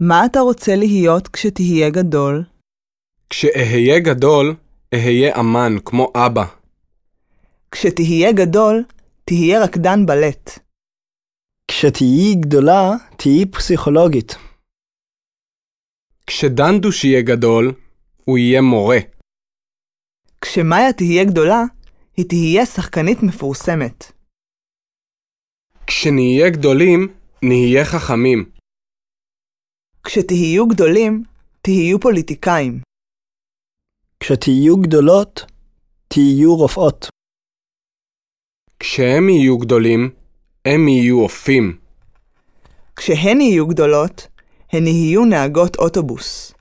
מה אתה רוצה להיות כשתהיה גדול? כשאהיה גדול, אהיה אמן כמו אבא. כשתהיה גדול, תהיה רקדן בלט. כשתהיי גדולה, תהיי פסיכולוגית. כשדנדוש יהיה גדול, הוא יהיה מורה. כשמאיה תהיה גדולה, היא תהיה שחקנית מפורסמת. כשנהיה גדולים, נהיה חכמים. כשתהיו גדולים, תהיו פוליטיקאים. כשתהיו גדולות, תהיו רופאות. כשהם יהיו גדולים, הם יהיו אופים. כשהן יהיו גדולות, הן יהיו נהגות אוטובוס.